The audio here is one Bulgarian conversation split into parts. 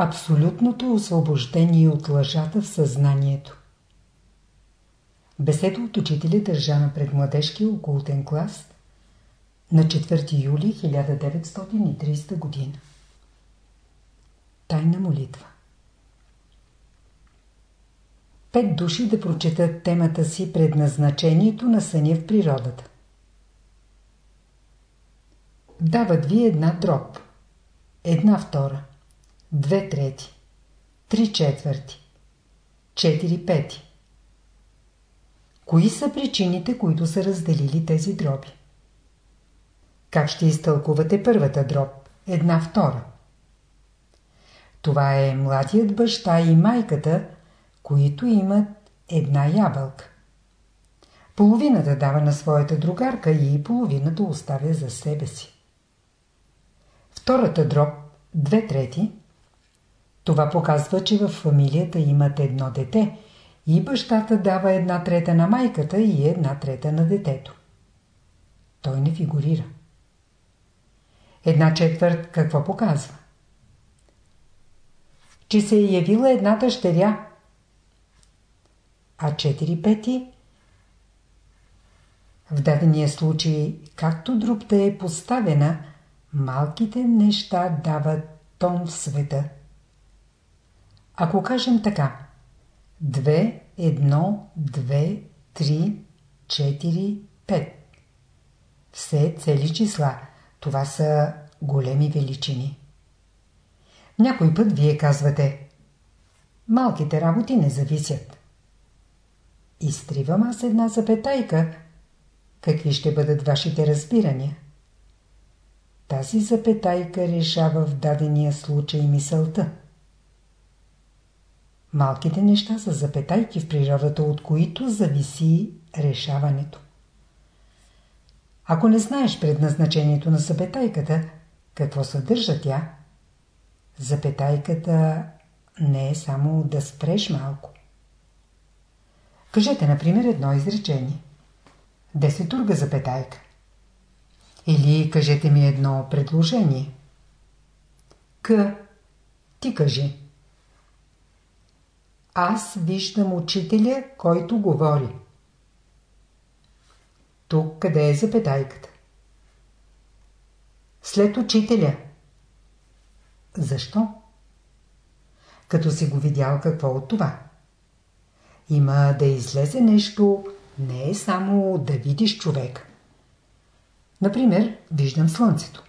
Абсолютното освобождение от лъжата в съзнанието. Беседа от учителя държана пред младежкия окултен клас на 4 юли 1930 година. Тайна молитва Пет души да прочетат темата си предназначението на съня в природата. Дават ви една дроб, една втора, две трети, три четвърти, четири пети. Кои са причините, които са разделили тези дроби? Как ще изтълкувате първата дроб? Една втора. Това е младият баща и майката, които имат една ябълка. Половината дава на своята другарка и половината оставя за себе си. Втората дроб, две трети, това показва, че в фамилията имат едно дете и бащата дава една трета на майката и една трета на детето. Той не фигурира. Една четвърт какво показва? Че се е явила една дъщеря, а четири пети в дадения случай, както друпта е поставена, малките неща дават тон в света. Ако кажем така, 2, 1, 2, 3, 4, 5. Все цели числа. Това са големи величини. Някой път вие казвате Малките работи не зависят. Изтривам аз една запетайка. Какви ще бъдат вашите разбирания? Тази запетайка решава в дадения случай мисълта. Малките неща са запетайки в природата, от които зависи решаването. Ако не знаеш предназначението на запетайката, какво съдържа тя, запетайката не е само да спреш малко. Кажете, например, едно изречение. Десетурга запетайка. Или кажете ми едно предложение. К. Ти кажи. Аз виждам учителя, който говори. Тук къде е запетайката? След учителя. Защо? Като си го видял какво от това? Има да излезе нещо, не е само да видиш човек. Например, виждам слънцето.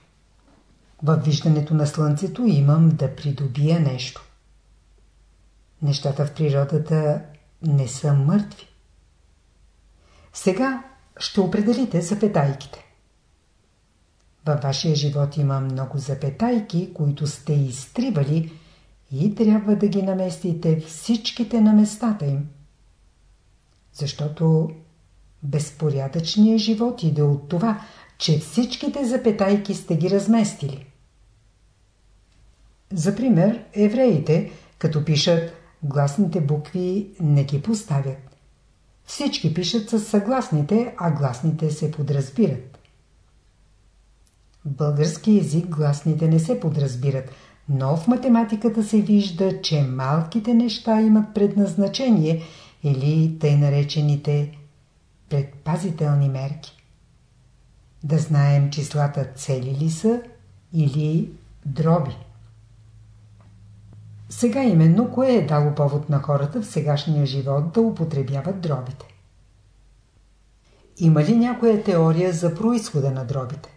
Във виждането на слънцето имам да придобия нещо. Нещата в природата не са мъртви. Сега ще определите запетайките. Във вашия живот има много запетайки, които сте изтривали и трябва да ги наместите всичките на местата им. Защото безпорядъчният живот иде от това, че всичките запетайки сте ги разместили. За пример, евреите, като пишат гласните букви не ги поставят. Всички пишат с съгласните, а гласните се подразбират. В български език гласните не се подразбират, но в математиката се вижда, че малките неща имат предназначение или тъй наречените предпазителни мерки. Да знаем числата цели ли са или дроби. Сега именно кое е дало повод на хората в сегашния живот да употребяват дробите? Има ли някоя теория за происхода на дробите?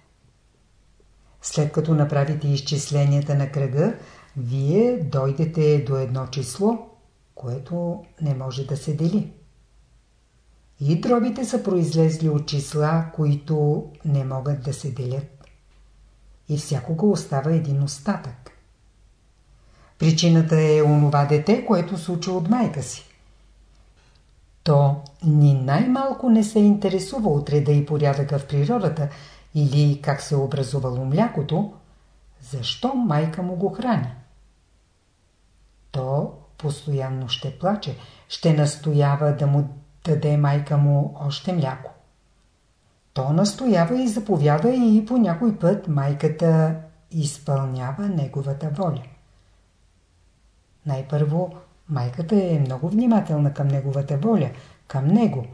След като направите изчисленията на кръга, вие дойдете до едно число, което не може да се дели. И дробите са произлезли от числа, които не могат да се делят. И всякога остава един остатък. Причината е онова дете, което се учи от майка си. То ни най-малко не се интересува от реда и порядъка в природата или как се е образувало млякото, защо майка му го храни. То постоянно ще плаче, ще настоява да му даде майка му още мляко. То настоява и заповяда и по някой път майката изпълнява неговата воля. Най-първо, майката е много внимателна към неговата воля, към него,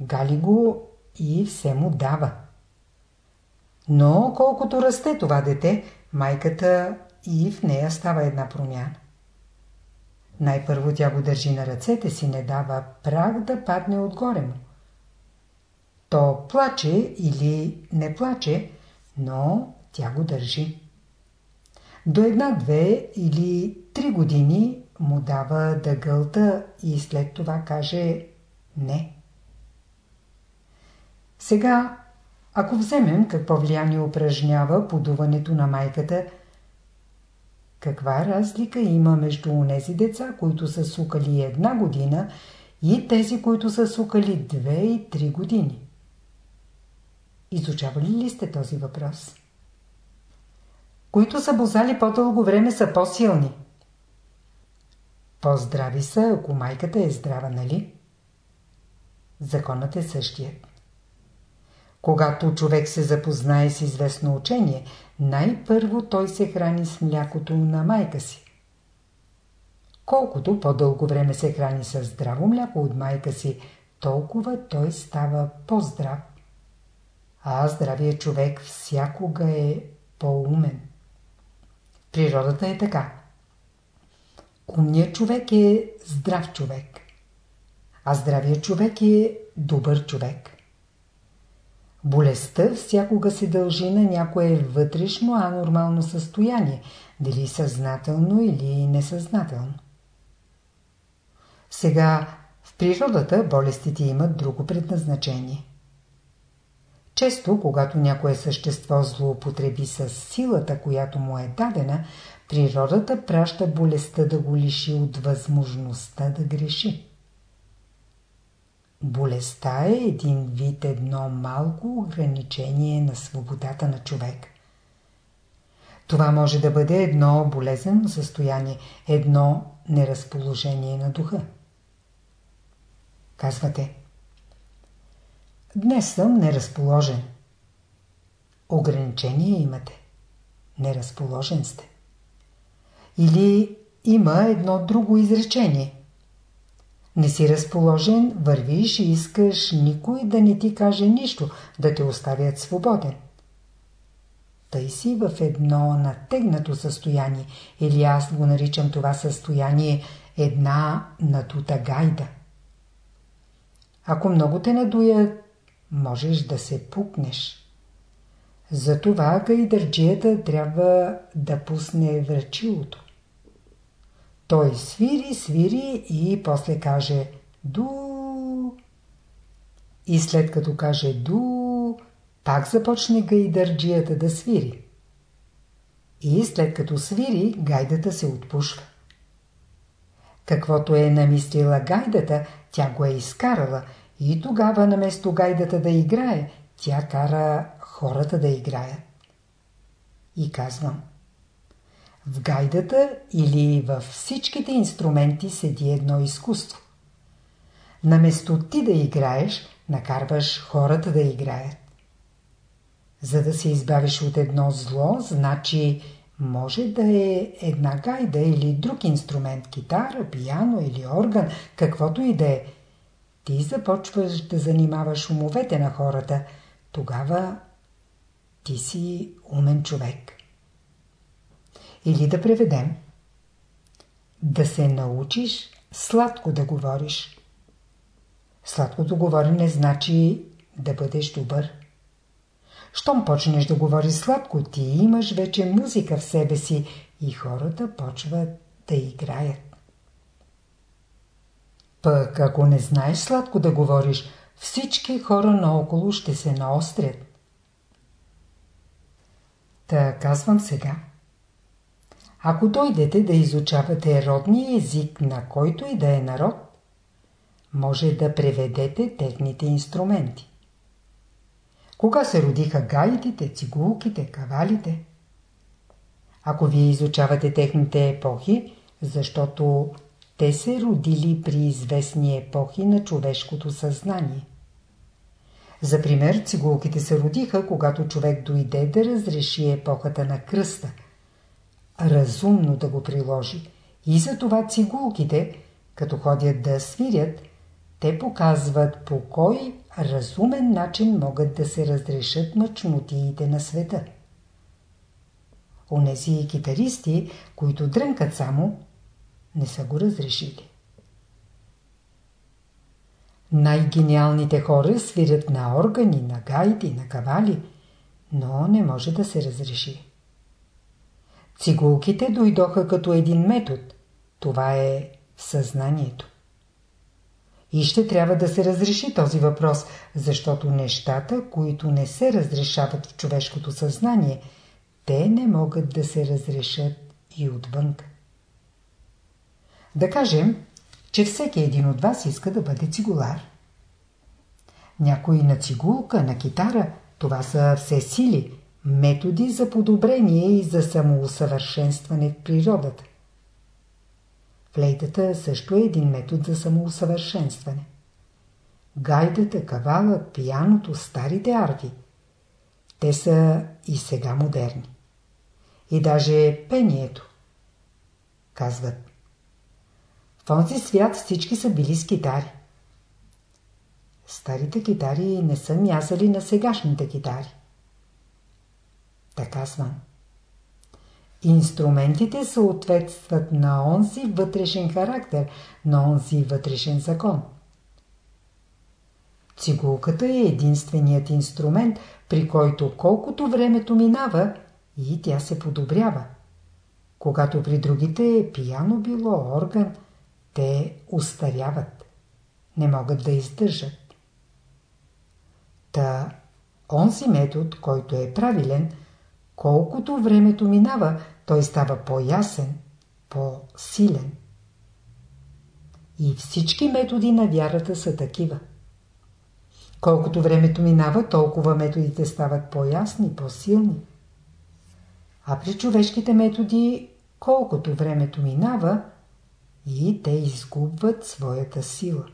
гали го и все му дава. Но колкото расте това дете, майката и в нея става една промяна. Най-първо тя го държи на ръцете си, не дава прах да падне отгоре му. То плаче или не плаче, но тя го държи. До една-две или три години му дава да гълта и след това каже не. Сега, ако вземем какво влияние упражнява подуването на майката, каква разлика има между онези деца, които са сукали една година и тези, които са сукали две и три години? Изучавали ли сте този въпрос? Които са бозали по-дълго време са по-силни. По-здрави са, ако майката е здрава, нали? Законът е същият. Когато човек се запознае с известно учение, най-първо той се храни с млякото на майка си. Колкото по-дълго време се храни с здраво мляко от майка си, толкова той става по-здрав. А здравият човек всякога е по-умен. Природата е така. Умният човек е здрав човек, а здравият човек е добър човек. Болестта всякога се дължи на някое вътрешно анормално състояние, дали съзнателно или несъзнателно. Сега в природата болестите имат друго предназначение. Често, когато някое същество злоупотреби с силата, която му е дадена, природата праща болестта да го лиши от възможността да греши. Болестта е един вид едно малко ограничение на свободата на човек. Това може да бъде едно болезнено състояние, едно неразположение на духа. Казвате, днес съм неразположен. Ограничение имате. Неразположен сте. Или има едно друго изречение – не си разположен, вървиш и искаш никой да не ти каже нищо, да те оставят свободен. Тъй си в едно натегнато състояние, или аз го наричам това състояние една надута гайда. Ако много те надуят, можеш да се пукнеш. Затова гайдърджията трябва да пусне врачилото. Той свири, свири и после каже ду. И след като каже ду, пак започне гайдърджията да свири. И след като свири, гайдата се отпушва. Каквото е намислила гайдата, тя го е изкарала и тогава наместо гайдата да играе, тя кара хората да играят. И казвам, в гайдата или във всичките инструменти седи едно изкуство. Наместо ти да играеш, накарваш хората да играят. За да се избавиш от едно зло, значи може да е една гайда или друг инструмент, китара, пияно или орган, каквото и да е. Ти започваш да занимаваш умовете на хората, тогава ти си умен човек. Или да преведем. Да се научиш сладко да говориш. Сладкото говорене значи да бъдеш добър. Щом почнеш да говориш сладко, ти имаш вече музика в себе си и хората почват да играят. Пък ако не знаеш сладко да говориш, всички хора наоколо ще се наострят. Та казвам сега. Ако дойдете да изучавате родния език на който и да е народ, може да преведете техните инструменти. Кога се родиха гайдите, цигулките, кавалите? Ако вие изучавате техните епохи, защото те се родили при известни епохи на човешкото съзнание. За пример, цигулките се родиха, когато човек дойде да разреши епохата на кръста – разумно да го приложи И за това цигулките, като ходят да свирят, те показват по кой разумен начин могат да се разрешат мъчнотиите на света. Онези китаристи, които дрънкат само, не са го разрешили. Най-гениалните хора свирят на органи, на гайди, на кавали, но не може да се разреши. Цигулките дойдоха като един метод. Това е съзнанието. И ще трябва да се разреши този въпрос, защото нещата, които не се разрешават в човешкото съзнание, те не могат да се разрешат и отвън. Да кажем, че всеки един от вас иска да бъде цигулар. Някой на цигулка, на китара, това са все сили, методи за подобрение и за самоусъвършенстване в природата. Флейтата също е един метод за самоусъвършенстване. Гайдата, кавалът, пияното, старите арти. Те са и сега модерни. И даже пението. Казват. Този свят всички са били с китари. Старите китари не са мязали на сегашните китари. Така съм. Инструментите съответстват на онзи вътрешен характер, на онзи вътрешен закон. Цигулката е единственият инструмент, при който колкото времето минава и тя се подобрява. Когато при другите е пияно било орган, те устаряват. Не могат да издържат. Та, онзи метод, който е правилен, колкото времето минава, той става по-ясен, по-силен. И всички методи на вярата са такива. Колкото времето минава, толкова методите стават по-ясни, по-силни. А при човешките методи, колкото времето минава, и те изгубват своята сила.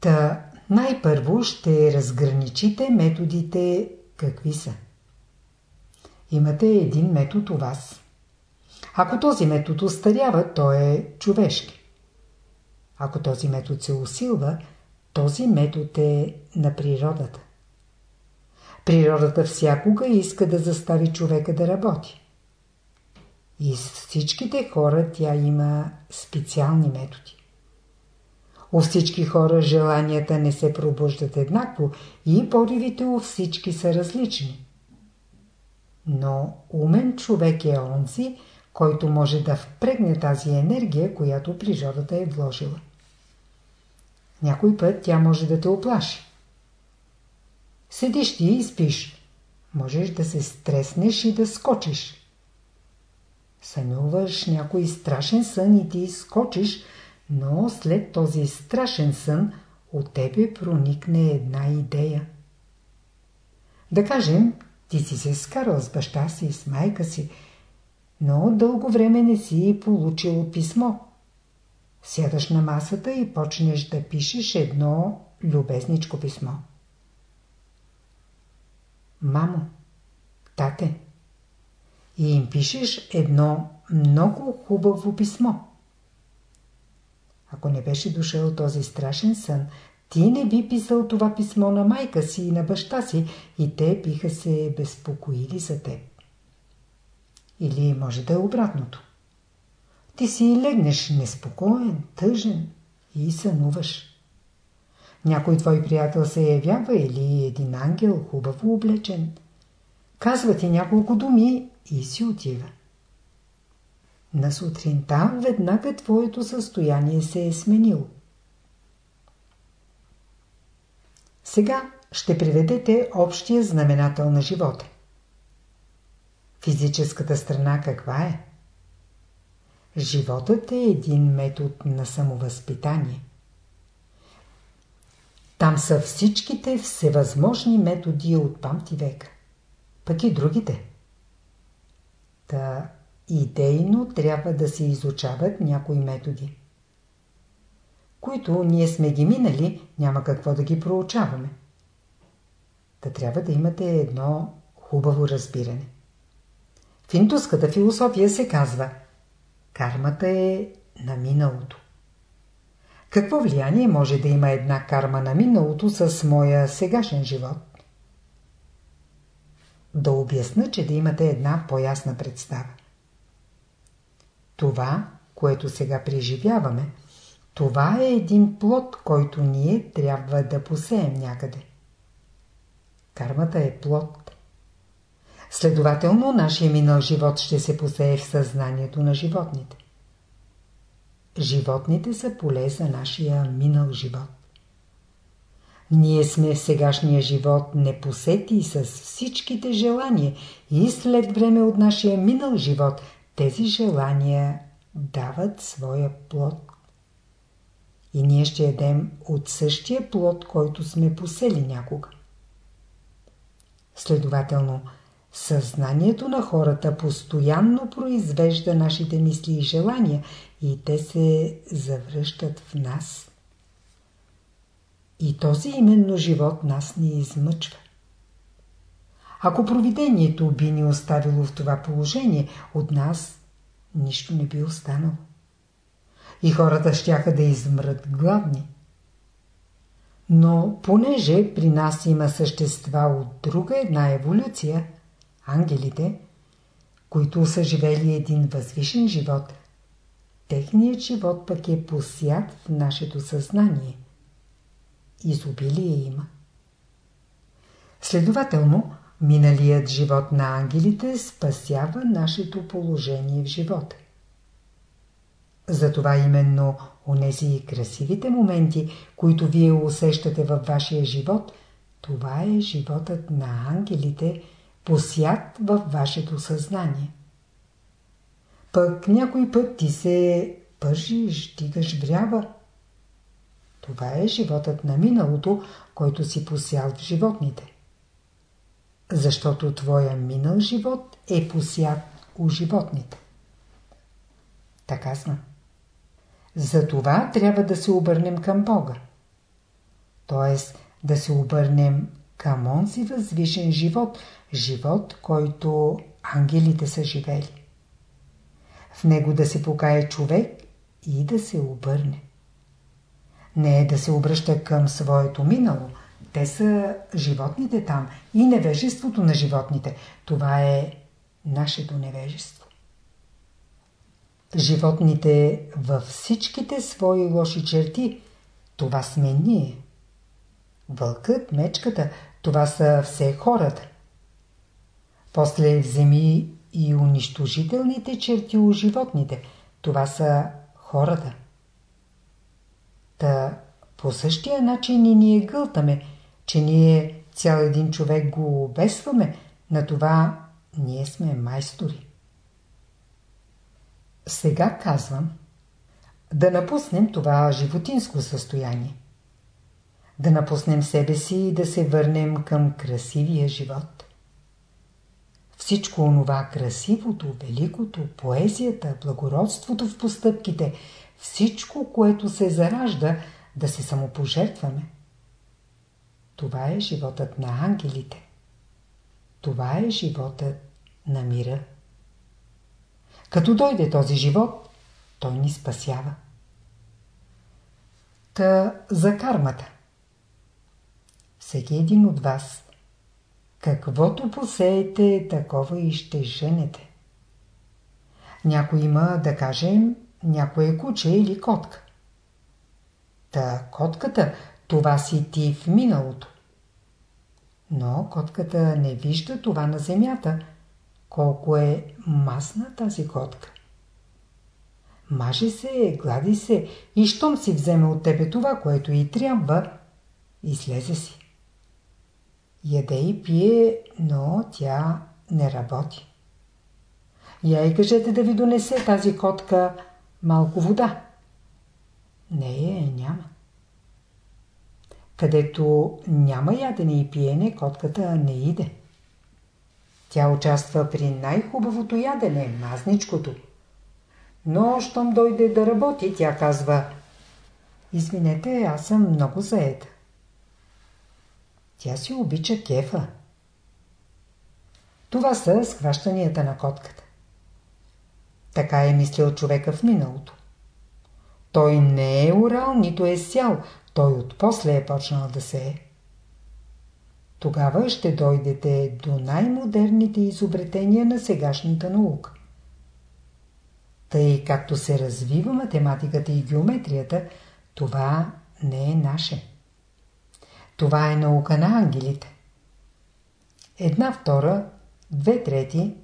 Та най-първо ще разграничите методите какви са. Имате един метод у вас. Ако този метод устарява, той е човешки. Ако този метод се усилва, този метод е на природата. Природата всякога иска да застави човека да работи. И с всичките хора тя има специални методи. У всички хора желанията не се пробуждат еднакво и поривите у всички са различни. Но умен човек е онзи, който може да впрегне тази енергия, която природата е вложила. Някой път тя може да те оплаши. Седиш ти и спиш. Можеш да се стреснеш и да скочиш. Сънуваш някой страшен сън и ти скочиш, но след този страшен сън от тебе проникне една идея. Да кажем, ти си се скарал с баща си, с майка си, но дълго време не си получил писмо. Сядаш на масата и почнеш да пишеш едно любезничко писмо. Мамо, тате, и им пишеш едно много хубаво писмо. Ако не беше дошъл този страшен сън, ти не би писал това писмо на майка си и на баща си и те биха се безпокоили за теб. Или може да е обратното. Ти си легнеш неспокоен, тъжен и сънуваш. Някой твой приятел се явява или един ангел хубаво облечен. Казва ти няколко думи и си отива. На сутринта веднага твоето състояние се е сменило. Сега ще приведете общия знаменател на живота. Физическата страна каква е? Животът е един метод на самовъзпитание. Там са всичките всевъзможни методи от памти века. Пък и другите. Та идейно трябва да се изучават някои методи които ние сме ги минали, няма какво да ги проучаваме. Та трябва да имате едно хубаво разбиране. индуската философия се казва Кармата е на миналото. Какво влияние може да има една карма на миналото с моя сегашен живот? Да обясна, че да имате една по-ясна представа. Това, което сега преживяваме, това е един плод, който ние трябва да посеем някъде. Кармата е плод. Следователно, нашия минал живот ще се посее в съзнанието на животните. Животните са поле за нашия минал живот. Ние сме в сегашния живот непосети с всичките желания и след време от нашия минал живот тези желания дават своя плод. И ние ще едем от същия плод, който сме посели някога. Следователно, съзнанието на хората постоянно произвежда нашите мисли и желания и те се завръщат в нас. И този именно живот нас ни измъчва. Ако провидението би ни оставило в това положение, от нас нищо не би останало. И хората щяха да измрат гладни. Но понеже при нас има същества от друга една еволюция, ангелите, които са живели един възвишен живот, техният живот пък е посят в нашето съзнание. Изобилие има. Следователно, миналият живот на ангелите спасява нашето положение в живота. Затова именно онези красивите моменти, които вие усещате във вашия живот, това е животът на ангелите, посят във вашето съзнание. Пък някой път ти се пържиш, дигаш врява. Това е животът на миналото, който си посял в животните. Защото твоя минал живот е посят у животните. Така знам. Затова трябва да се обърнем към Бога. Тоест да се обърнем към онзи възвишен живот, живот, който ангелите са живели. В него да се покае човек и да се обърне. Не е да се обръща към своето минало. Те са животните там и невежеството на животните. Това е нашето невежество. Животните във всичките свои лоши черти, това сме ние. Вълкът, мечката, това са все хората. После вземи и унищожителните черти у животните, това са хората. Та по същия начин и ние гълтаме, че ние цял един човек го обесваме, на това ние сме майстори. Сега казвам да напуснем това животинско състояние. Да напуснем себе си и да се върнем към красивия живот. Всичко онова красивото, великото, поезията, благородството в постъпките, всичко, което се заражда, да се самопожертваме. Това е животът на ангелите. Това е животът на мира. Като дойде този живот, той ни спасява. Та за кармата. Всеки един от вас, каквото посеете, такова и ще женете. Някой има, да кажем, някое куче или котка. Та котката, това си ти в миналото. Но котката не вижда това на земята – колко е масна тази котка. Маже се, глади се и щом си вземе от тебе това, което и трябва, излезе си. Яде и пие, но тя не работи. Я и кажете да ви донесе тази котка малко вода. Не е, няма. Където няма ядене и пиене, котката не иде. Тя участва при най-хубавото ядене, мазничкото. Но, щом дойде да работи, тя казва Извинете, аз съм много заета. Тя си обича кефа. Това са схващанията на котката. Така е мислил човека в миналото. Той не е урал, нито е сял, той отпосле е почнал да се е. Тогава ще дойдете до най-модерните изобретения на сегашната наука. Тъй както се развива математиката и геометрията, това не е наше. Това е наука на ангелите. Една втора, две трети.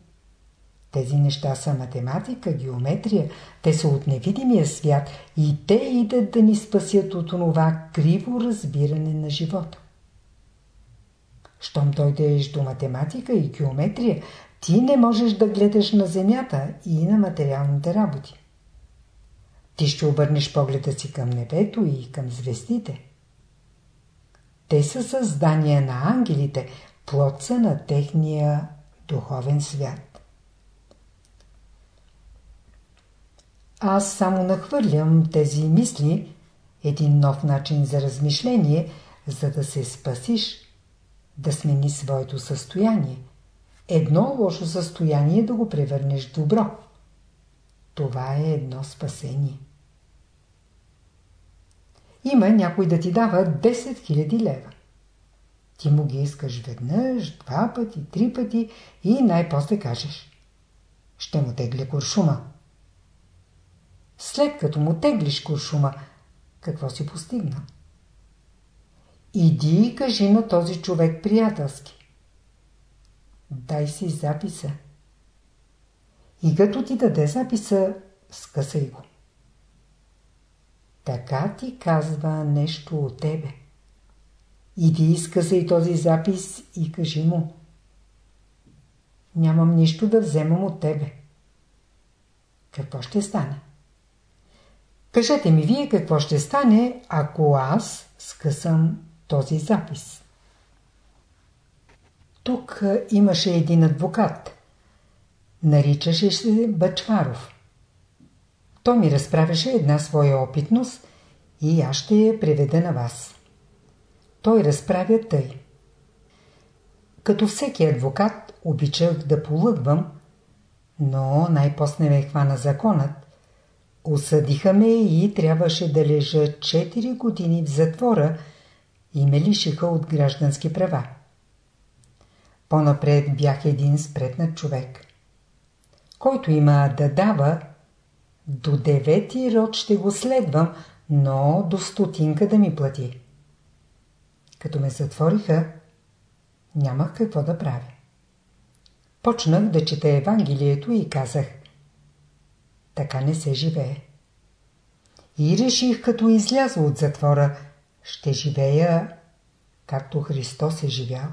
Тези неща са математика, геометрия. Те са от невидимия свят и те идат да ни спасят от онова криво разбиране на живота. Щом дойдеш до математика и геометрия, ти не можеш да гледаш на земята и на материалните работи. Ти ще обърнеш погледа си към небето и към звездите. Те са създания на ангелите, плод са на техния духовен свят. Аз само нахвърлям тези мисли, един нов начин за размишление, за да се спасиш, да смени своето състояние. Едно лошо състояние да го превърнеш в добро. Това е едно спасение. Има някой да ти дава 10 000 лева. Ти му ги искаш веднъж, два пъти, три пъти и най-после кажеш. Ще му тегля куршума. След като му теглиш куршума, какво си постигнал? Иди и кажи на този човек приятелски. Дай си записа. И като ти даде записа, скъсай го. Така ти казва нещо от тебе. Иди изкъсай този запис и кажи му. Нямам нищо да вземам от тебе. Какво ще стане? Кажете ми вие какво ще стане, ако аз скъсам този запис. Тук имаше един адвокат. Наричаше се Бачваров. Той ми разправяше една своя опитност и аз ще я преведа на вас. Той разправя тъй. Като всеки адвокат обичах да полъгвам, но най-после ме хвана законът. Осъдиха ме и трябваше да лежа 4 години в затвора и ме лишиха от граждански права. По-напред бях един спретнат човек. Който има да дава, до девети род ще го следвам, но до стотинка да ми плати. Като ме затвориха, нямах какво да правя. Почнах да чета Евангелието и казах Така не се живее. И реших, като изляза от затвора, ще живея както Христос е живял.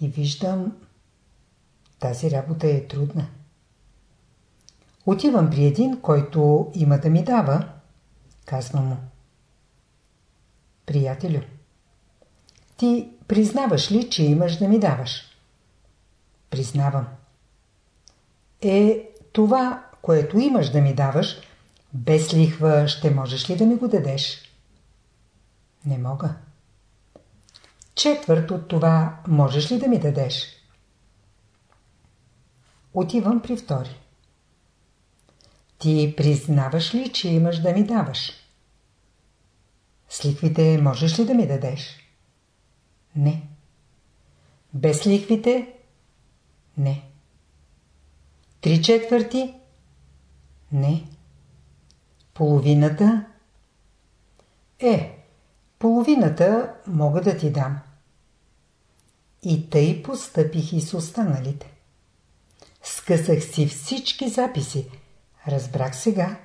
И виждам, тази работа е трудна. Отивам при един, който има да ми дава. Казвам му. Приятелю, ти признаваш ли, че имаш да ми даваш? Признавам. Е, това, което имаш да ми даваш, без лихва ще можеш ли да ми го дадеш? Не мога. Четвърт от това можеш ли да ми дадеш? Отивам при втори. Ти признаваш ли, че имаш да ми даваш? С лихвите можеш ли да ми дадеш? Не. Без лихвите? Не. Три четвърти? Не. Половината? Е, половината мога да ти дам. И тъй постъпих и с останалите. Скъсах си всички записи, Разбрах сега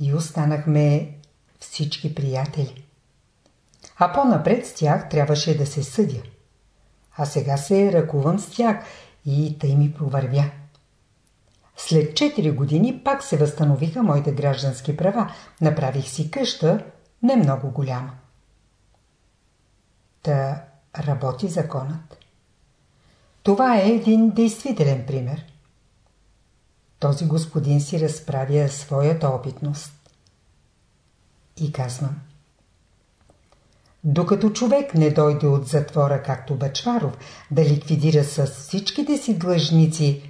и останахме всички приятели. А по-напред с тях трябваше да се съдя. А сега се ръкувам с тях и тъй ми провървя. След 4 години пак се възстановиха моите граждански права. Направих си къща, не много голяма. Та работи законът. Това е един действителен пример този господин си разправя своята опитност. И казвам. Докато човек не дойде от затвора, както Бачваров, да ликвидира с всичките си длъжници,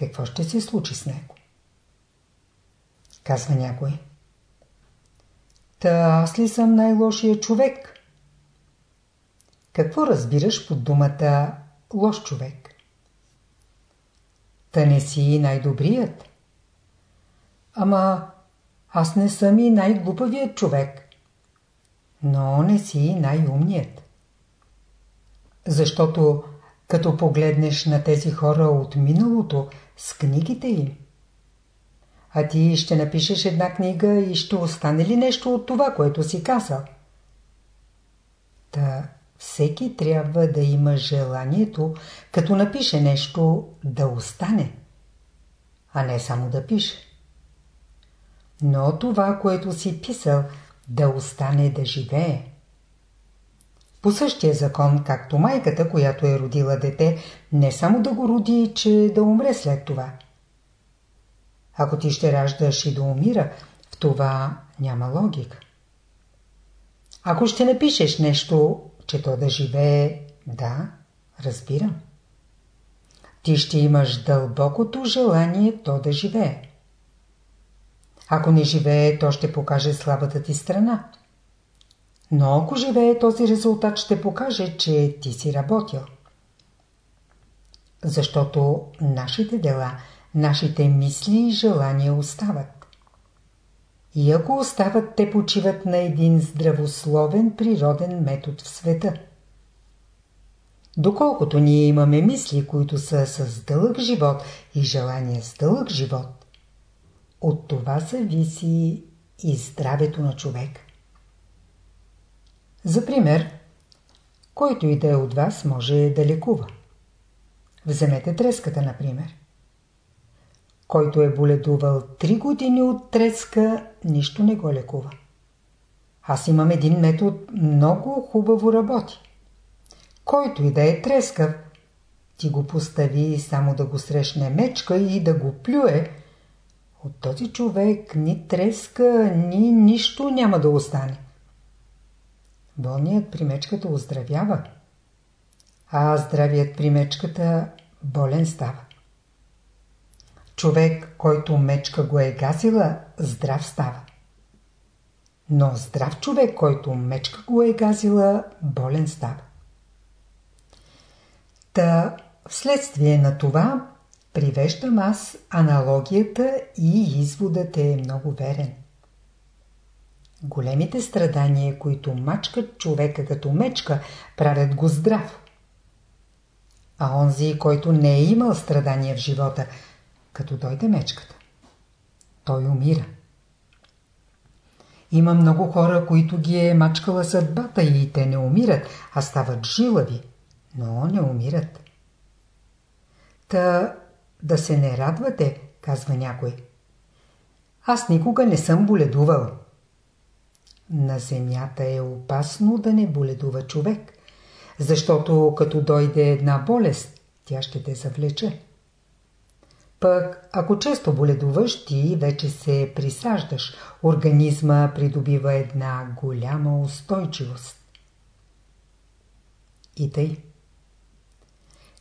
какво ще се случи с него? Казва някой. Та аз ли съм най-лошия човек? Какво разбираш под думата лош човек? Та не си най-добрият. Ама аз не съм и най-глупавият човек. Но не си най-умният. Защото като погледнеш на тези хора от миналото с книгите им, а ти ще напишеш една книга и ще остане ли нещо от това, което си казал? Та всеки трябва да има желанието, като напише нещо, да остане, а не само да пише. Но това, което си писал, да остане да живее. По същия закон, както майката, която е родила дете, не само да го роди, че да умре след това. Ако ти ще раждаш и да умира, в това няма логика. Ако ще напишеш нещо, че то да живее, да, разбирам. Ти ще имаш дълбокото желание то да живее. Ако не живее, то ще покаже слабата ти страна. Но ако живее, този резултат ще покаже, че ти си работил. Защото нашите дела, нашите мисли и желания остават. И ако остават, те почиват на един здравословен природен метод в света. Доколкото ние имаме мисли, които са с дълъг живот и желание с дълъг живот, от това зависи и здравето на човек. За пример, който и да е от вас може да лекува. Вземете треската, например. Който е боледувал 3 години от треска, нищо не го лекува. Аз имам един метод, много хубаво работи. Който и да е трескав, ти го постави само да го срещне мечка и да го плюе, от този човек ни треска, ни нищо няма да остане. Болният при мечката оздравява, а здравият при мечката болен става. Човек, който мечка го е газила, здрав става. Но здрав човек, който мечка го е газила, болен става. Та, вследствие на това, привеждам аз аналогията и изводът е много верен. Големите страдания, които мачкат човека като мечка, правят го здрав. А онзи, който не е имал страдания в живота, като дойде мечката, той умира. Има много хора, които ги е мачкала съдбата и те не умират, а стават жилави, но не умират. Та да се не радвате, казва някой. Аз никога не съм боледувал. На земята е опасно да не боледува човек, защото като дойде една болест, тя ще те завлече. Пък, ако често боледуваш, ти вече се присаждаш. Организма придобива една голяма устойчивост. И тъй.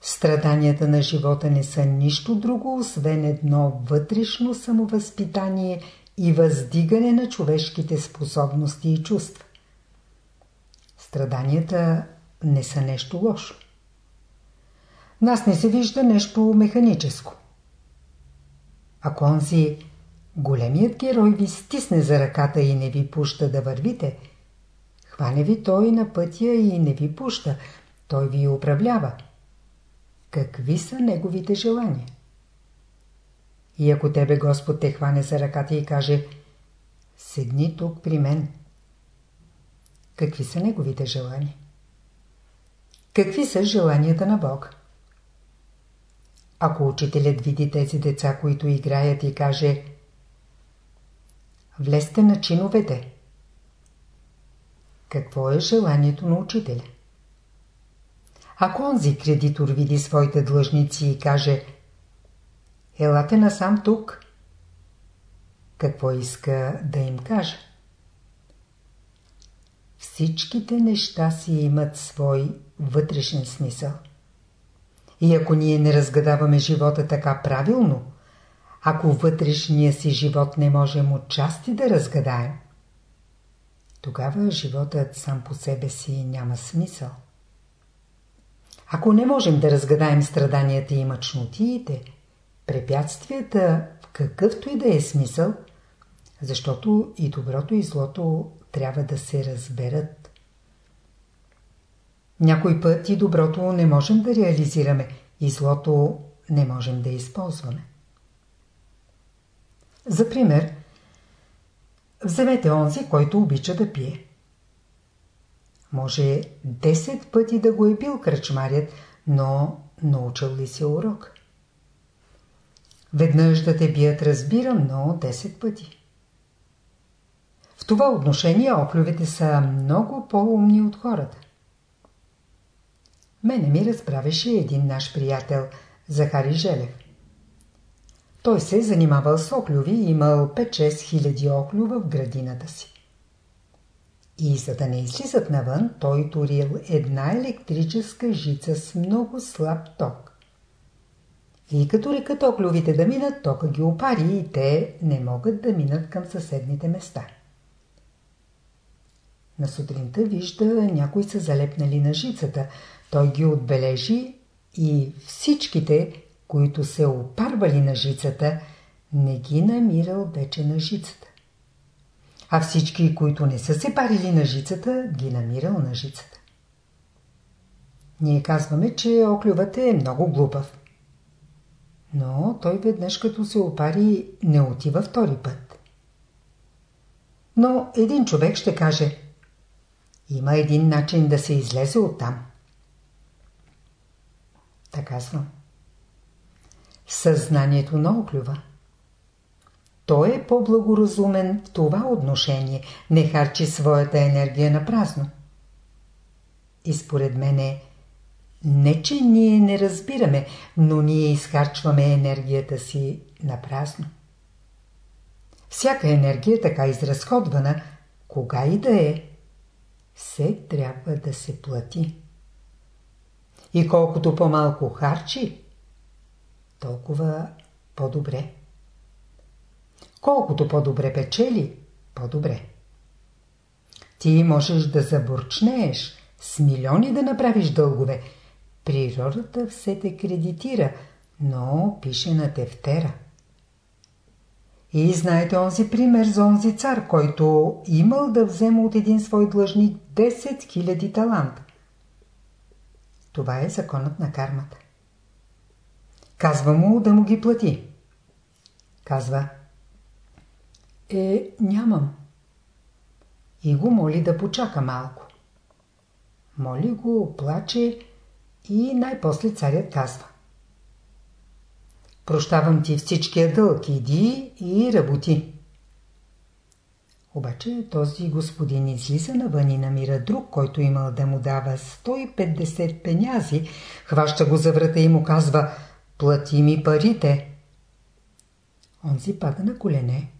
Страданията на живота не са нищо друго, освен едно вътрешно самовъзпитание и въздигане на човешките способности и чувства. Страданията не са нещо лошо. Нас не се вижда нещо механическо. Ако онзи големият герой ви стисне за ръката и не ви пуща да вървите, хване ви той на пътя и не ви пуща, той ви управлява. Какви са неговите желания? И ако тебе Господ те хване за ръката и каже Седни тук при мен. Какви са неговите желания? Какви са желанията на Бог? Ако учителят види тези деца, които играят и каже Влезте на чиновете. Какво е желанието на учителя? Ако онзи кредитор види своите длъжници и каже Елате насам тук, какво иска да им каже? Всичките неща си имат свой вътрешен смисъл. И ако ние не разгадаваме живота така правилно, ако вътрешния си живот не можем отчасти да разгадаем, тогава животът сам по себе си няма смисъл. Ако не можем да разгадаем страданията и мъчнотиите, препятствията в какъвто и да е смисъл, защото и доброто и злото трябва да се разберат. Някой път и доброто не можем да реализираме, и злото не можем да използваме. За пример, вземете онзи, който обича да пие. Може 10 пъти да го е бил кръчмарят, но научил ли си урок? Веднъж да те бият разбирам, но 10 пъти. В това отношение оклювите са много по-умни от хората. Мене ми разправеше един наш приятел, Захари Желев. Той се занимавал с оклюви и имал 5-6 хиляди оклюва в градината си. И за да не излизат навън, той турил една електрическа жица с много слаб ток. И като рекат оклювите да минат, тока ги опари и те не могат да минат към съседните места. На сутринта вижда някои са залепнали на жицата. Той ги отбележи и всичките, които се опарвали на жицата, не ги намирал вече на жицата. А всички, които не са се парили на жицата, ги намирал на жицата. Ние казваме, че оклювът е много глупав. Но той веднъж като се опари, не отива втори път. Но един човек ще каже – има един начин да се излезе оттам. Така казвам. Съзнанието на оклюва. Той е по-благоразумен в това отношение, не харчи своята енергия на празно. И според мене, не че ние не разбираме, но ние изхарчваме енергията си на празно. Всяка енергия така изразходвана, кога и да е, все трябва да се плати. И колкото по-малко харчи, толкова по-добре. Колкото по-добре печели, по-добре. Ти можеш да заборчнееш, с милиони да направиш дългове. Природата все те кредитира, но пише на тефтера. И знаете онзи пример за онзи цар, който имал да взема от един свой длъжник 10 000 таланта. Това е законът на кармата. Казва му да му ги плати. Казва Е, нямам. И го моли да почака малко. Моли го, плаче и най-после царят казва Прощавам ти всичкия дълг, иди и работи. Обаче този господин излиза навън и намира друг, който имал да му дава 150 пенязи, хваща го за врата и му казва «Плати ми парите». Онзи пада на колене,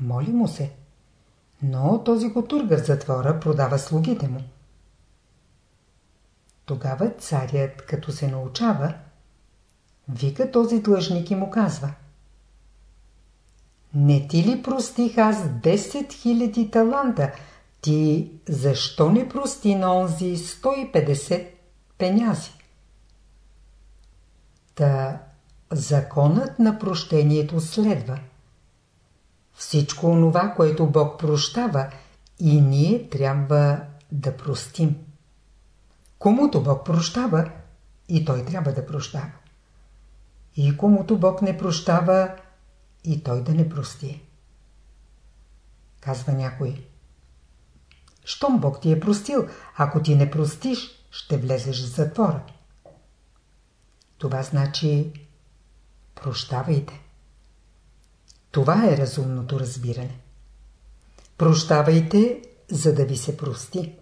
моли му се, но този го турга в затвора, продава слугите му. Тогава царят, като се научава, Вика този длъжник и му казва. Не ти ли простих аз 10 000 таланта? Ти защо не прости на онзи 150 пенязи? Та законът на прощението следва. Всичко онова, което Бог прощава, и ние трябва да простим. Комуто Бог прощава, и той трябва да прощава. И комуто Бог не прощава, и той да не прости. Казва някой. Щом Бог ти е простил, ако ти не простиш, ще влезеш в затвора. Това значи прощавайте. Това е разумното разбиране. Прощавайте, за да ви се прости.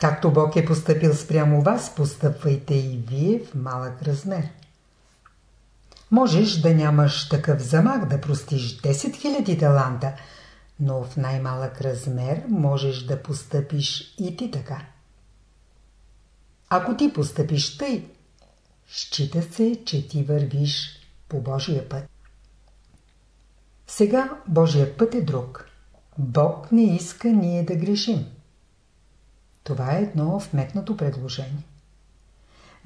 Както Бог е поступил спрямо вас, постъпвайте и вие в малък размер. Можеш да нямаш такъв замах да простиш 10 000 таланта, но в най-малък размер можеш да постъпиш и ти така. Ако ти постъпиш тъй, счита се, че ти вървиш по Божия път. Сега Божият път е друг. Бог не иска ние да грешим. Това е едно вметнато предложение.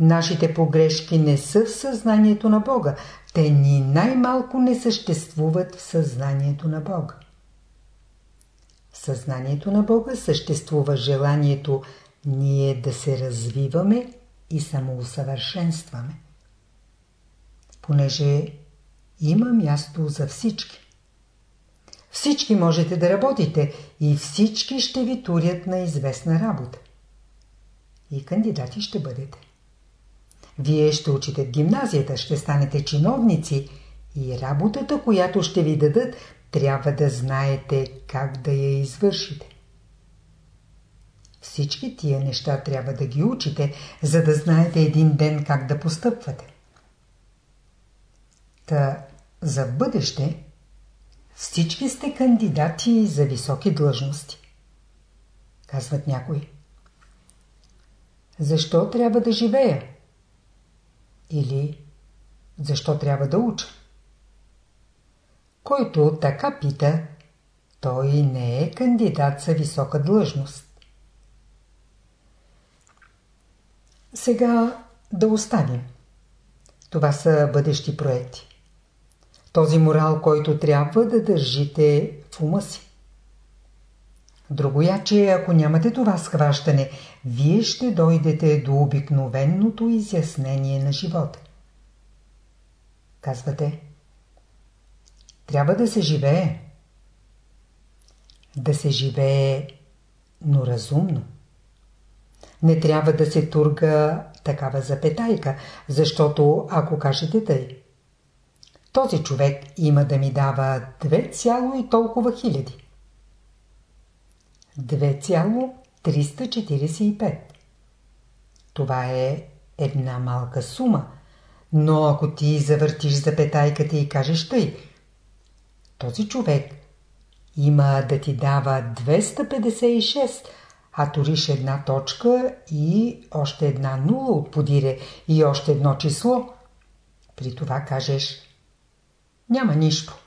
Нашите погрешки не са в съзнанието на Бога. Те ни най-малко не съществуват в съзнанието на Бога. В съзнанието на Бога съществува желанието ние да се развиваме и самоусъвършенстваме. Понеже има място за всички. Всички можете да работите и всички ще ви турят на известна работа. И кандидати ще бъдете. Вие ще учите в гимназията, ще станете чиновници и работата, която ще ви дадат, трябва да знаете как да я извършите. Всички тия неща трябва да ги учите, за да знаете един ден как да постъпвате. Та за бъдеще всички сте кандидати за високи длъжности. Казват някои. Защо трябва да живея? Или защо трябва да уча? Който така пита, той не е кандидат за висока длъжност. Сега да оставим. Това са бъдещи проекти. Този морал, който трябва да държите в ума си. Другояче, ако нямате това схващане, вие ще дойдете до обикновеното изяснение на живота. Казвате, трябва да се живее. Да се живее, но разумно. Не трябва да се турга такава запетайка, защото ако кажете тъй, този човек има да ми дава две цяло и толкова хиляди. 2,345 Това е една малка сума, но ако ти завъртиш запетайката и кажеш тъй, този човек има да ти дава 256, а туриш една точка и още една нула от подире и още едно число. При това кажеш няма нищо.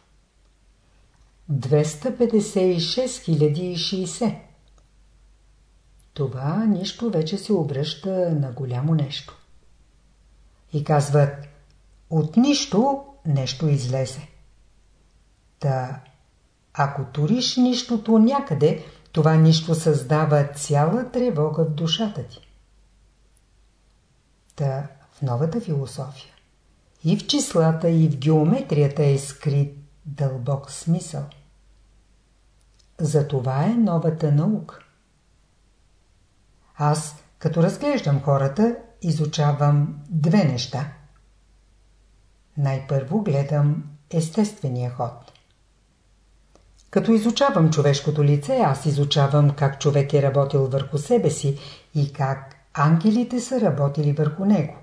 256 060 Това нищо вече се обръща на голямо нещо. И казват, от нищо нещо излезе. Та, ако туриш нищото някъде, това нищо създава цяла тревога в душата ти. Та, в новата философия и в числата, и в геометрията е скрит дълбок смисъл. Затова е новата наука. Аз, като разглеждам хората, изучавам две неща. Най-първо гледам естествения ход. Като изучавам човешкото лице, аз изучавам как човек е работил върху себе си и как ангелите са работили върху него.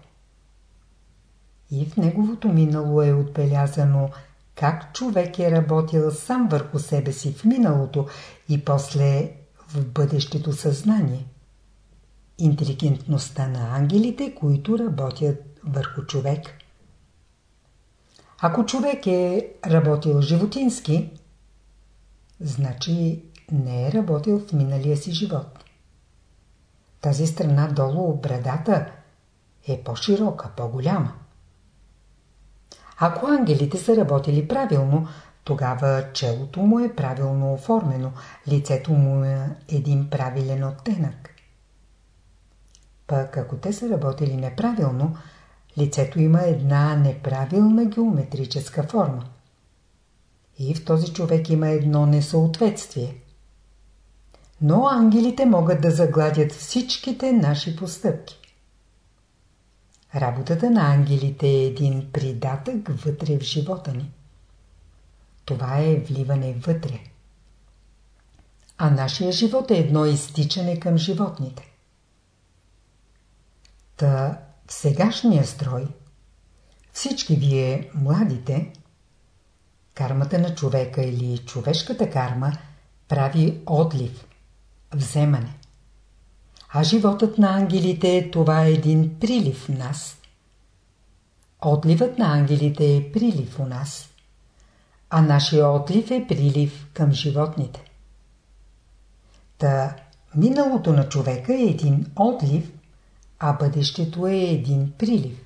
И в неговото минало е отбелязано как човек е работил сам върху себе си в миналото и после в бъдещето съзнание. Интелигентността на ангелите, които работят върху човек. Ако човек е работил животински, значи не е работил в миналия си живот. Тази страна долу брадата е по-широка, по-голяма. Ако ангелите са работили правилно, тогава челото му е правилно оформено, лицето му е един правилен оттенък. Пък ако те са работили неправилно, лицето има една неправилна геометрическа форма. И в този човек има едно несъответствие. Но ангелите могат да загладят всичките наши постъпки. Работата на ангелите е един придатък вътре в живота ни. Това е вливане вътре. А нашия живот е едно изтичане към животните. Та в сегашния строй всички вие, младите, кармата на човека или човешката карма прави отлив, вземане. А животът на ангелите това е един прилив в нас. Отливът на ангелите е прилив у нас, а нашия отлив е прилив към животните. Та миналото на човека е един отлив, а бъдещето е един прилив.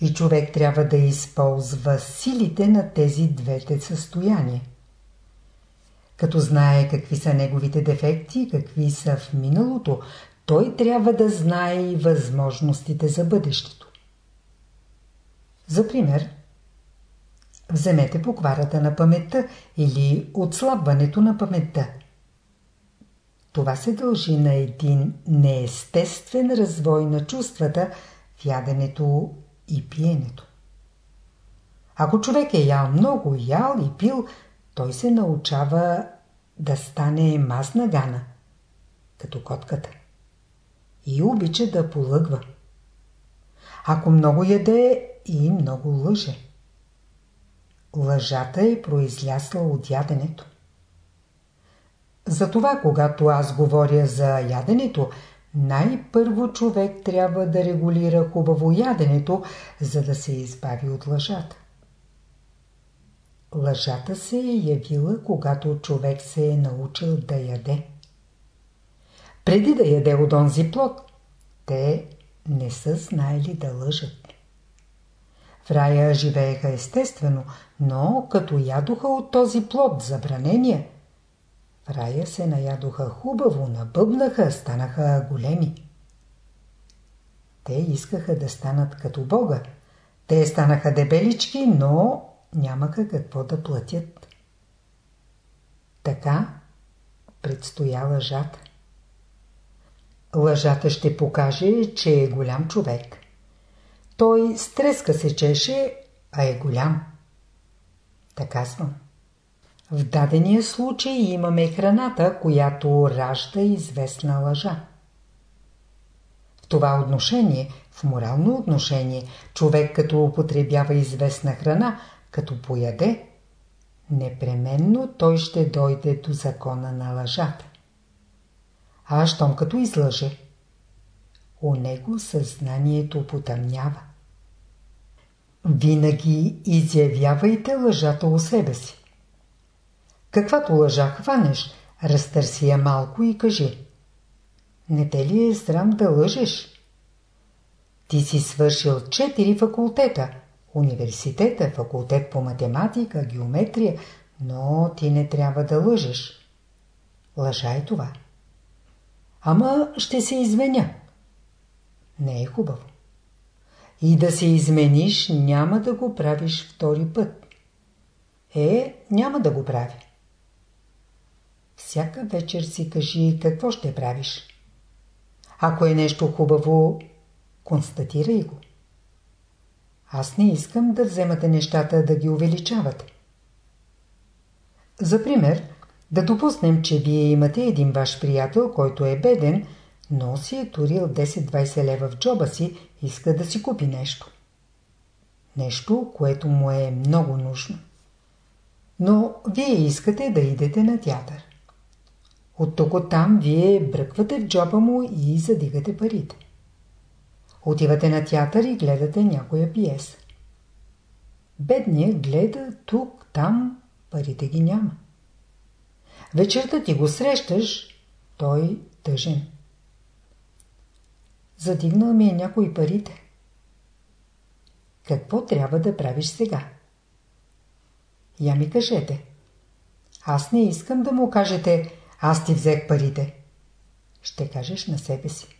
И човек трябва да използва силите на тези двете състояния. Като знае какви са неговите дефекти, какви са в миналото, той трябва да знае и възможностите за бъдещето. За пример, вземете покварата на паметта или отслабването на паметта. Това се дължи на един неестествен развой на чувствата в яденето и пиенето. Ако човек е ял много, ял и пил, той се научава да стане масна гана, като котката. И обича да полъгва. Ако много яде и много лъже. Лъжата е произлясла от яденето. Затова, когато аз говоря за яденето, най-първо човек трябва да регулира хубаво яденето, за да се избави от лъжата. Лъжата се е явила, когато човек се е научил да яде. Преди да яде от онзи плод, те не са знаели да лъжат. В рая живееха естествено, но като ядоха от този плод забранения, в рая се наядоха хубаво, набъбнаха, станаха големи. Те искаха да станат като Бога. Те станаха дебелички, но нямаха какво да платят. Така предстоя лъжата. Лъжата ще покаже, че е голям човек. Той с треска се чеше, а е голям. Така съм. В дадения случай имаме храната, която ражда известна лъжа. В това отношение, в морално отношение, човек като употребява известна храна, като пояде, непременно той ще дойде до закона на лъжата. А щом като излъже, у него съзнанието потъмнява. Винаги изявявайте лъжата у себе си. Каквато лъжа хванеш, разтърси я малко и кажи. Не те ли е срам да лъжеш? Ти си свършил четири факултета. Университета, факултет по математика, геометрия, но ти не трябва да лъжеш. Лъжа е това. Ама ще се извиня. Не е хубаво. И да се измениш, няма да го правиш втори път. Е, няма да го прави. Всяка вечер си кажи какво ще правиш. Ако е нещо хубаво, констатирай го. Аз не искам да вземате нещата да ги увеличавате. За пример, да допуснем, че вие имате един ваш приятел, който е беден, но си е турил 10-20 лева в джоба си, иска да си купи нещо. Нещо, което му е много нужно. Но вие искате да идете на театър. От тук там вие бръквате в джоба му и задигате парите. Отивате на театър и гледате някоя пиеса. Бедният гледа тук, там, парите ги няма. Вечерта ти го срещаш, той тъжен. Задигнал ми е някой парите. Какво трябва да правиш сега? Я ми кажете. Аз не искам да му кажете, аз ти взех парите. Ще кажеш на себе си.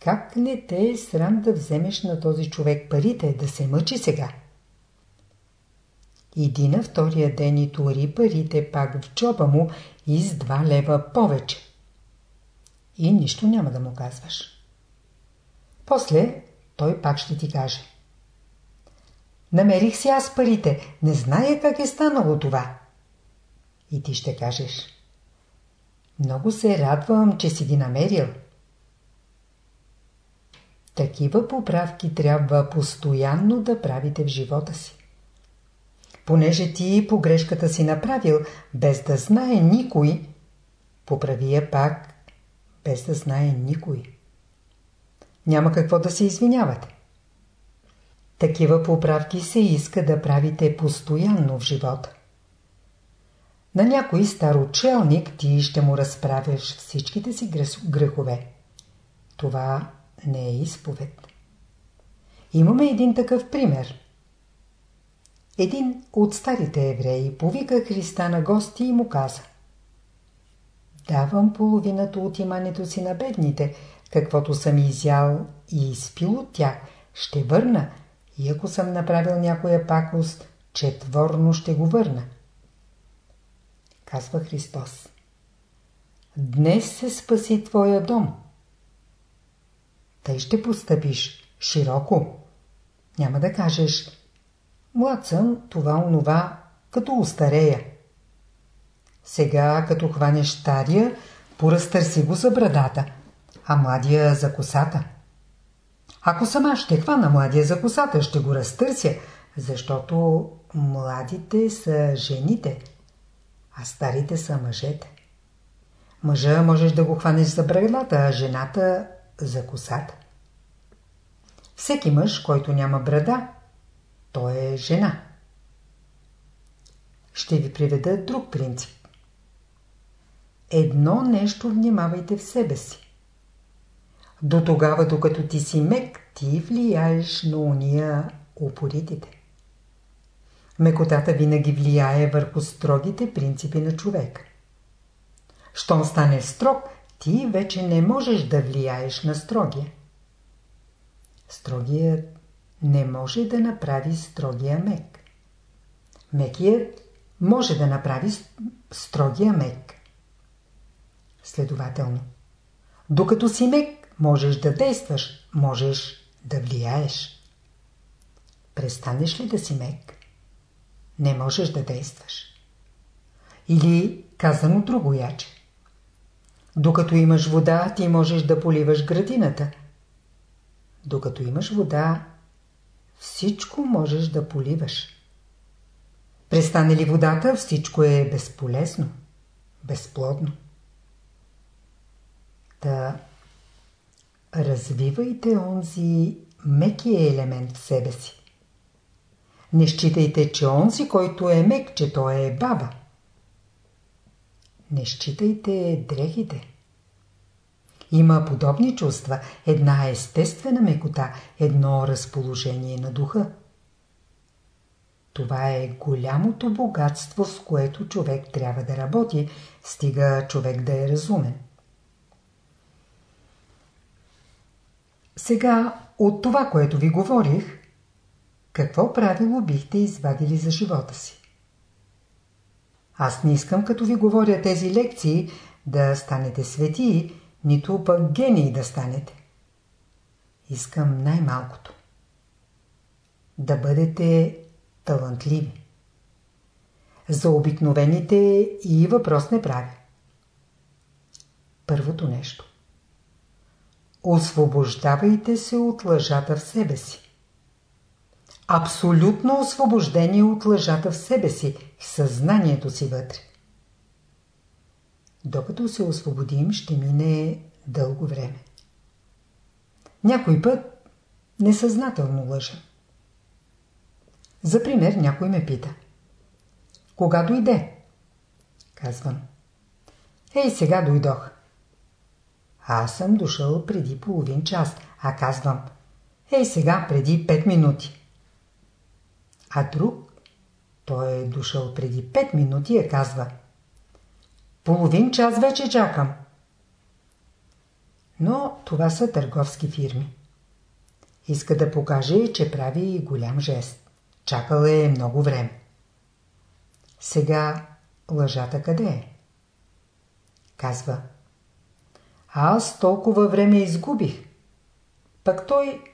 Как не те е срам да вземеш на този човек парите, да се мъчи сега? Иди на втория ден и тури парите пак в чоба му и с два лева повече. И нищо няма да му казваш. После той пак ще ти каже. Намерих си аз парите, не зная как е станало това. И ти ще кажеш. Много се радвам, че си ги намерил. Такива поправки трябва постоянно да правите в живота си. Понеже ти погрешката си направил, без да знае никой, поправи я пак, без да знае никой. Няма какво да се извинявате. Такива поправки се иска да правите постоянно в живота. На някой стар учелник ти ще му разправяш всичките си грехове. Това не е изповед. Имаме един такъв пример. Един от старите евреи повика Христа на гости и му каза Давам половината от имането си на бедните, каквото съм изял и изпил от тях, ще върна и ако съм направил някоя пакост, четворно ще го върна. Казва Христос. Днес се спаси твоя дом. Тъй ще постъпиш широко. Няма да кажеш Млад съм, това онова, като устарея. Сега, като хванеш стария, поразтърси го за брадата, а младия за косата. Ако сама ще хвана младия за косата, ще го разтърся, защото младите са жените, а старите са мъжете. Мъжа можеш да го хванеш за брадата, а жената за косата. Всеки мъж, който няма брада, той е жена. Ще ви приведа друг принцип. Едно нещо внимавайте в себе си. До тогава, докато ти си мек, ти влияеш на уния упоритите. Мекотата винаги влияе върху строгите принципи на човек. Щом стане строг, ти вече не можеш да влияеш на строгия. Строгият не може да направи строгия мек. Мекият може да направи строгия мек. Следователно, докато си мек, можеш да действаш, можеш да влияеш. Престанеш ли да си мек? Не можеш да действаш. Или казано друго яче. Докато имаш вода, ти можеш да поливаш градината. Докато имаш вода, всичко можеш да поливаш. Престане ли водата, всичко е безполезно, безплодно. Та развивайте онзи мекия елемент в себе си. Не считайте, че онзи, който е мек, че той е баба. Не считайте дрехите. Има подобни чувства, една естествена мекота, едно разположение на духа. Това е голямото богатство, с което човек трябва да работи, стига човек да е разумен. Сега, от това, което ви говорих, какво правило бихте извадили за живота си? Аз не искам, като ви говоря тези лекции, да станете светии, нито пък гений да станете. Искам най-малкото. Да бъдете талантливи. За обикновените и въпрос не прави. Първото нещо. Освобождавайте се от лъжата в себе си. Абсолютно освобождение от лъжата в себе си, в съзнанието си вътре. Докато се освободим, ще мине дълго време. Някой път несъзнателно лъжа. За пример, някой ме пита. Кога дойде? Казвам. Ей, сега дойдох. Аз съм дошъл преди половин час, а казвам. Ей, сега преди 5 минути. А друг, той е дошъл преди 5 минути и казва. Половин час вече чакам. Но това са търговски фирми. Иска да покаже, че прави голям жест. Чакал е много време. Сега лъжата къде е? Казва. Аз толкова време изгубих. Пък той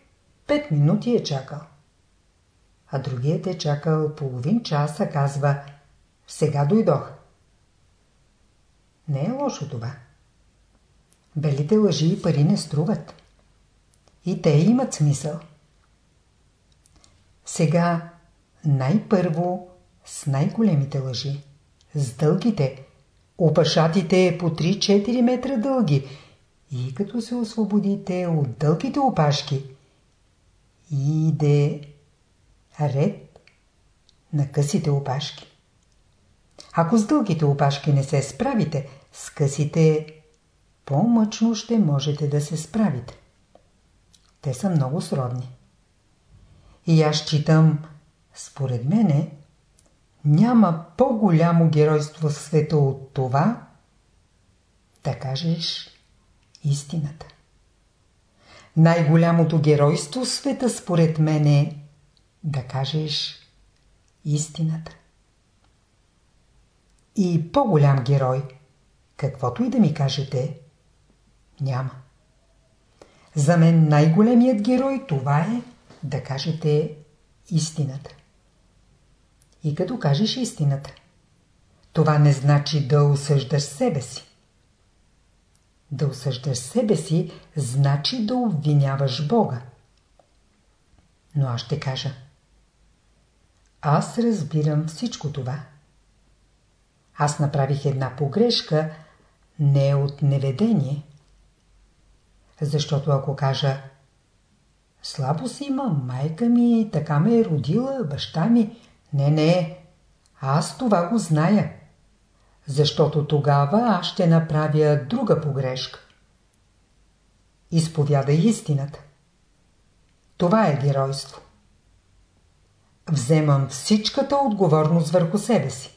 пет минути е чакал. А другият е чакал половин час, а казва Сега дойдох. Не е лошо това. Белите лъжи и пари не струват. И те имат смисъл. Сега най-първо с най-големите лъжи, с дългите, опашатите по 3-4 метра дълги и като се освободите от дългите опашки, иде ред на късите опашки. Ако с дългите опашки не се справите, с късите по-мъчно ще можете да се справите. Те са много сродни. И аз читам, според мене, няма по-голямо геройство в света от това, да кажеш истината. Най-голямото геройство в света според мен е да кажеш истината. И по-голям герой, каквото и да ми кажете, няма. За мен най-големият герой това е да кажете истината. И като кажеш истината, това не значи да осъждаш себе си. Да осъждаш себе си, значи да обвиняваш Бога. Но аз ще кажа. Аз разбирам всичко това. Аз направих една погрешка, не от неведение. Защото ако кажа Слабо си имам, майка ми така ме е родила, баща ми. Не, не, аз това го зная. Защото тогава аз ще направя друга погрешка. Изповядай истината. Това е геройство. Вземам всичката отговорност върху себе си.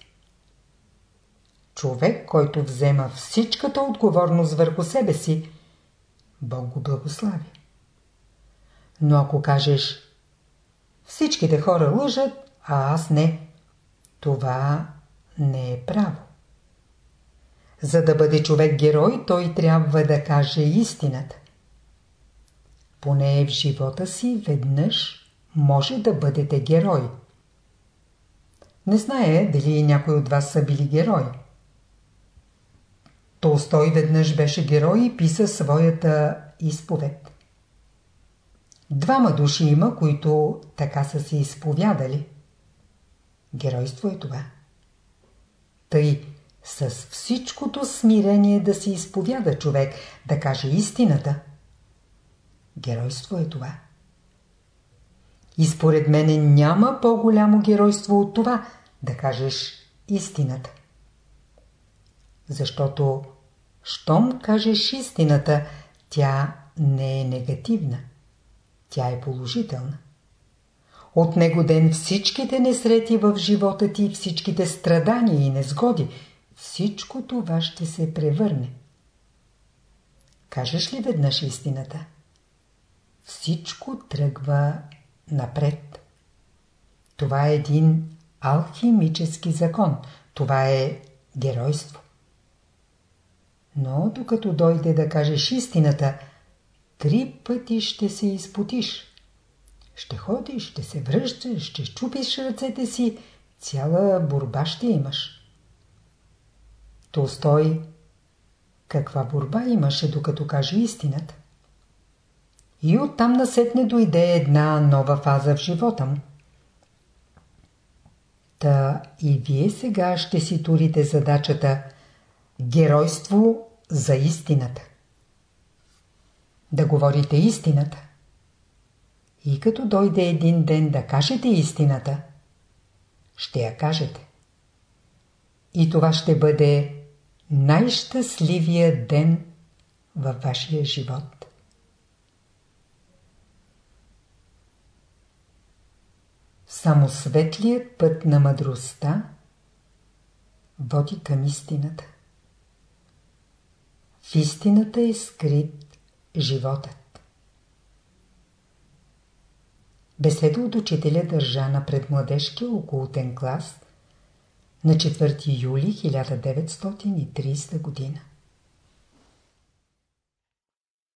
Човек, който взема всичката отговорност върху себе си, Бог го благослави. Но ако кажеш всичките хора лъжат, а аз не, това не е право. За да бъде човек герой, той трябва да каже истината. Поне в живота си веднъж може да бъдете герой. Не знае дали някой от вас са били герои. Толстой веднъж беше герой и писа своята изповед. Двама души има, които така са се изповядали. Геройство е това. Тъй, с всичкото смирение да се изповяда човек, да каже истината. Геройство е това. И според мене няма по-голямо геройство от това да кажеш истината. Защото, щом кажеш истината, тя не е негативна. Тя е положителна. От него ден всичките несрети в живота ти, всичките страдания и незгоди, всичко това ще се превърне. Кажеш ли веднъж истината? Всичко тръгва напред. Това е един алхимически закон. Това е геройство. Но докато дойде да кажеш истината, три пъти ще се изпотиш. Ще ходиш, ще се връщаш, ще щупиш ръцете си, цяла борба ще имаш. Толстой каква борба имаше докато каже истината? И оттам насетне дойде една нова фаза в живота му. Та и вие сега ще си турите задачата геройство за истината да говорите истината. И като дойде един ден да кажете истината, ще я кажете. И това ще бъде най-щастливия ден във вашия живот. Само светлият път на мъдростта води към истината. В истината е скрит Животът Беседа от учителя държа на предмладежкия окултен клас на 4 юли 1930 година.